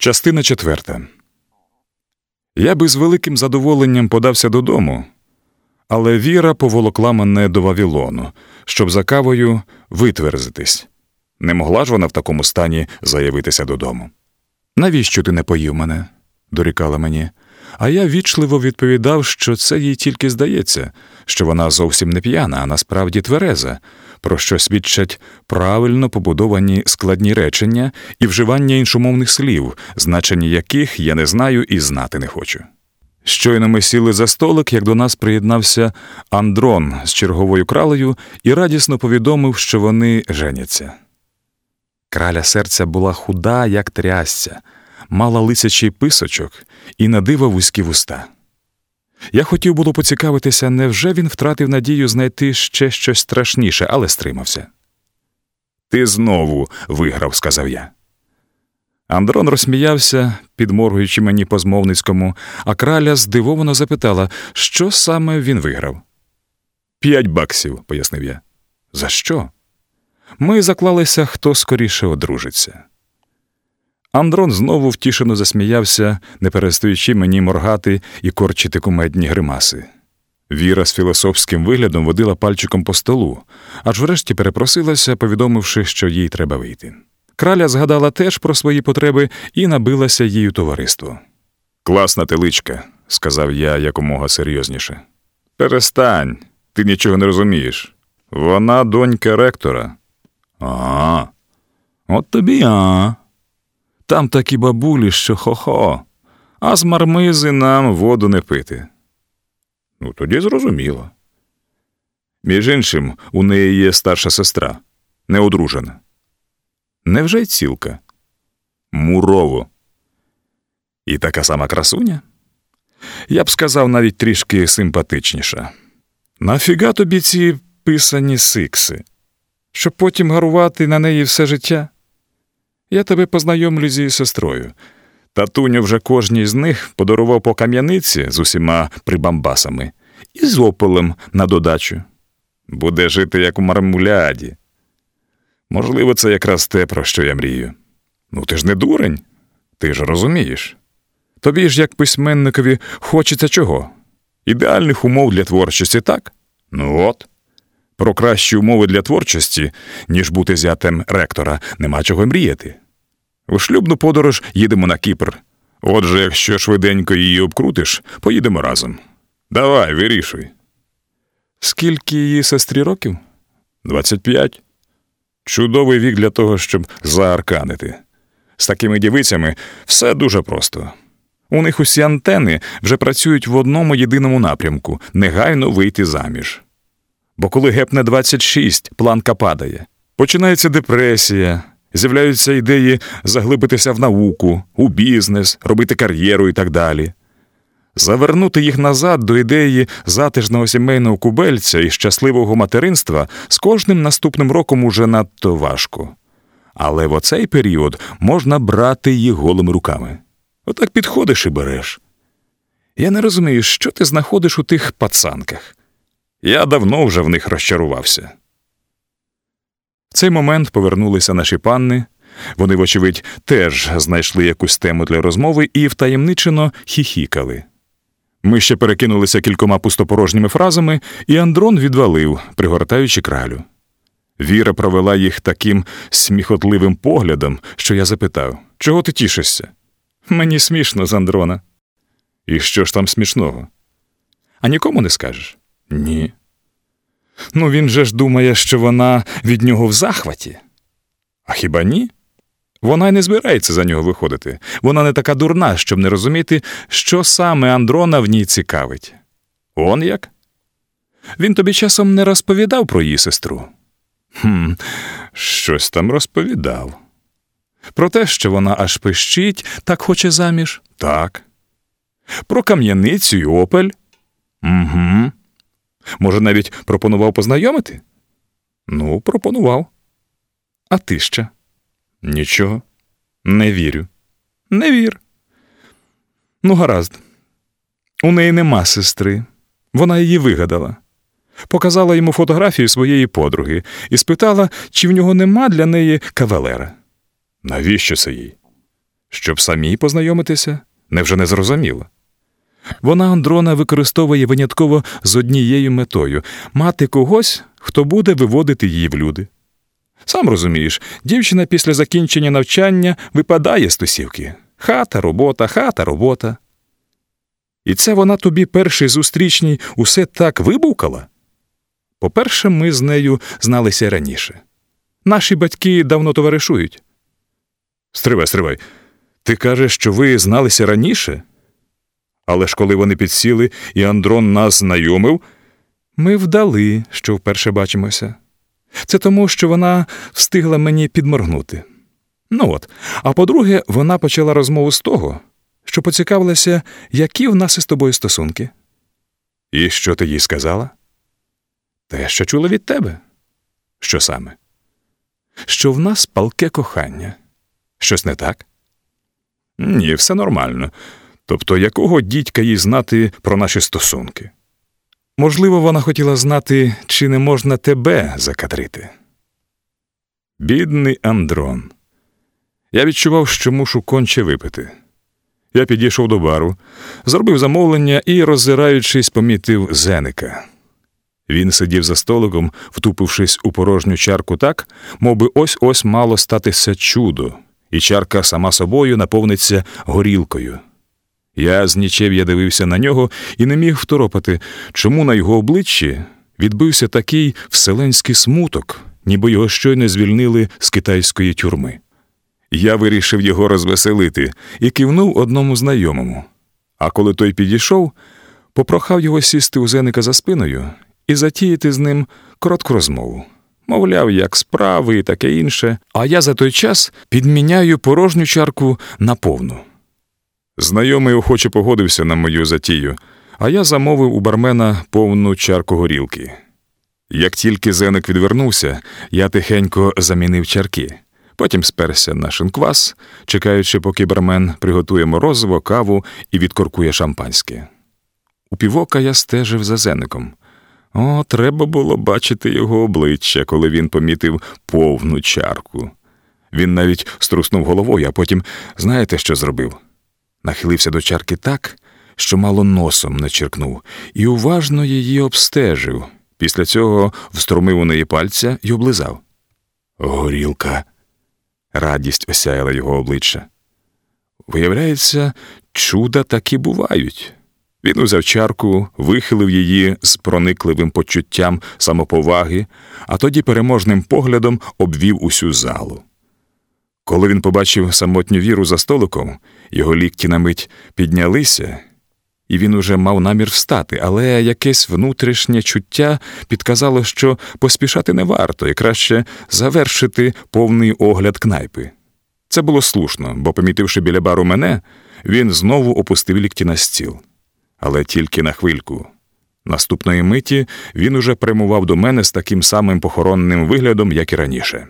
Частина четверта. Я би з великим задоволенням подався додому, але Віра поволокла мене до Вавілону, щоб за кавою витверзитись. Не могла ж вона в такому стані заявитися додому. Навіщо ти не поїв мене? дорікала мені. А я вічливо відповідав, що це їй тільки здається, що вона зовсім не п'яна, а насправді твереза, про що свідчать правильно побудовані складні речення і вживання іншомовних слів, значення яких я не знаю і знати не хочу. Щойно ми сіли за столик, як до нас приєднався Андрон з черговою кралею і радісно повідомив, що вони женяться. Краля серця була худа, як трясця, мала лисячий писочок і надива вузькі вуста. Я хотів було поцікавитися, невже він втратив надію знайти ще щось страшніше, але стримався. Ти знову виграв, сказав я. Андрон розсміявся, підморгуючи мені по змовницькому, а краля здивовано запитала, що саме він виграв. П'ять баксів, пояснив я. За що? Ми заклалися, хто скоріше одружиться. Андрон знову втішено засміявся, не перестаючи мені моргати і корчити кумедні гримаси. Віра з філософським виглядом водила пальчиком по столу, аж врешті перепросилася, повідомивши, що їй треба вийти. Краля згадала теж про свої потреби і набилася їй у товариство. Класна теличка, сказав я якомога серйозніше. Перестань, ти нічого не розумієш. Вона донька ректора. А, от тобі а. Там такі бабулі, що хо-хо, а з мармизи нам воду не пити. Ну, тоді зрозуміло. Між іншим, у неї є старша сестра, неодружена. Невже й цілка? Мурово. І така сама красуня? Я б сказав навіть трішки симпатичніша. Нафіга тобі ці писані сикси, щоб потім гарувати на неї все життя? Я тебе познайомлю зі сестрою. Татуню вже кожній з них подарував по кам'яниці з усіма прибамбасами і з опелем на додачу. Буде жити як у мармуляді. Можливо, це якраз те, про що я мрію. Ну, ти ж не дурень, ти ж розумієш. Тобі ж, як письменникові, хочеться чого? Ідеальних умов для творчості, так? Ну от. Про кращі умови для творчості, ніж бути зятем ректора, нема чого мріяти. У шлюбну подорож їдемо на Кіпр. Отже, якщо швиденько її обкрутиш, поїдемо разом. Давай, вирішуй. Скільки її сестрі років? Двадцять п'ять. Чудовий вік для того, щоб заарканити. З такими дівицями все дуже просто. У них усі антени вже працюють в одному єдиному напрямку негайно вийти заміж. Бо коли гепне 26, планка падає. Починається депресія, з'являються ідеї заглибитися в науку, у бізнес, робити кар'єру і так далі. Завернути їх назад до ідеї затишного сімейного кубельця і щасливого материнства з кожним наступним роком уже надто важко. Але в оцей період можна брати їх голими руками. Отак підходиш і береш. Я не розумію, що ти знаходиш у тих пацанках. Я давно вже в них розчарувався. В цей момент повернулися наші панни. Вони, вочевидь, теж знайшли якусь тему для розмови і втаємничено хіхікали. Ми ще перекинулися кількома пустопорожніми фразами, і Андрон відвалив, пригортаючи кралю. Віра провела їх таким сміхотливим поглядом, що я запитав чого ти тішишся? Мені смішно з Андрона. І що ж там смішного? А нікому не скажеш? Ні. Ну він же ж думає, що вона від нього в захваті. А хіба ні? Вона й не збирається за нього виходити. Вона не така дурна, щоб не розуміти, що саме Андрона в ній цікавить. Он як? Він тобі часом не розповідав про її сестру? Хм, Щось там розповідав. Про те, що вона аж пищить, так хоче заміж? Так. Про кам'яницю й опель? Угу. Може, навіть пропонував познайомити? Ну, пропонував. А ти ще? Нічого. Не вірю. Не вір. Ну, гаразд. У неї нема сестри. Вона її вигадала. Показала йому фотографію своєї подруги і спитала, чи в нього нема для неї кавалера. Навіщо це їй? Щоб самі познайомитися, невже не зрозуміло? Вона Андрона використовує винятково з однією метою мати когось, хто буде виводити її в люди. Сам розумієш, дівчина після закінчення навчання випадає з тусівки. Хата, робота, хата, робота. І це вона тобі перший зустрічній усе так вибукала? По-перше, ми з нею зналися раніше. Наші батьки давно товаришують. Стривай, стривай. Ти кажеш, що ви зналися раніше? Але ж коли вони підсіли і Андрон нас знайомив, ми вдали, що вперше бачимося. Це тому, що вона встигла мені підморгнути. Ну от, а по-друге, вона почала розмову з того, що поцікавилася, які в нас із тобою стосунки. І що ти їй сказала? Те, що чула від тебе. Що саме? Що в нас палке кохання. Щось не так? Ні, все нормально. Тобто, якого дідька їй знати про наші стосунки? Можливо, вона хотіла знати, чи не можна тебе закадрити. Бідний Андрон. Я відчував, що мушу конче випити. Я підійшов до бару, зробив замовлення і, роззираючись, помітив зеника. Він сидів за столиком, втупившись у порожню чарку так, мов би ось ось мало статися чудо, і чарка сама собою наповниться горілкою. Я з нічев'я дивився на нього і не міг второпати, чому на його обличчі відбився такий вселенський смуток, ніби його щойно звільнили з китайської тюрми. Я вирішив його розвеселити і кивнув одному знайомому. А коли той підійшов, попрохав його сісти у зеника за спиною і затіяти з ним коротку розмову. Мовляв, як справи і таке інше, а я за той час підміняю порожню чарку на повну. Знайомий охоче погодився на мою затію, а я замовив у бармена повну чарку горілки. Як тільки зеник відвернувся, я тихенько замінив чарки, потім сперся на шинквас, чекаючи, поки бармен приготує морозиво, каву і відкоркує шампанське. У півока я стежив за зеником. О, треба було бачити його обличчя, коли він помітив повну чарку. Він навіть струснув головою, а потім знаєте, що зробив? Нахилився до чарки так, що мало носом не черкнув, і уважно її обстежив. Після цього встромив у неї пальця і облизав. Горілка. Радість осяяла його обличчя. Виявляється, чуда таки бувають. Він узяв чарку, вихилив її з проникливим почуттям самоповаги, а тоді переможним поглядом обвів усю залу. Коли він побачив самотню віру за столиком, його лікті на мить піднялися, і він уже мав намір встати, але якесь внутрішнє чуття підказало, що поспішати не варто і краще завершити повний огляд кнайпи. Це було слушно, бо, помітивши біля бару мене, він знову опустив лікті на стіл. Але тільки на хвильку. Наступної миті він уже прямував до мене з таким самим похоронним виглядом, як і раніше.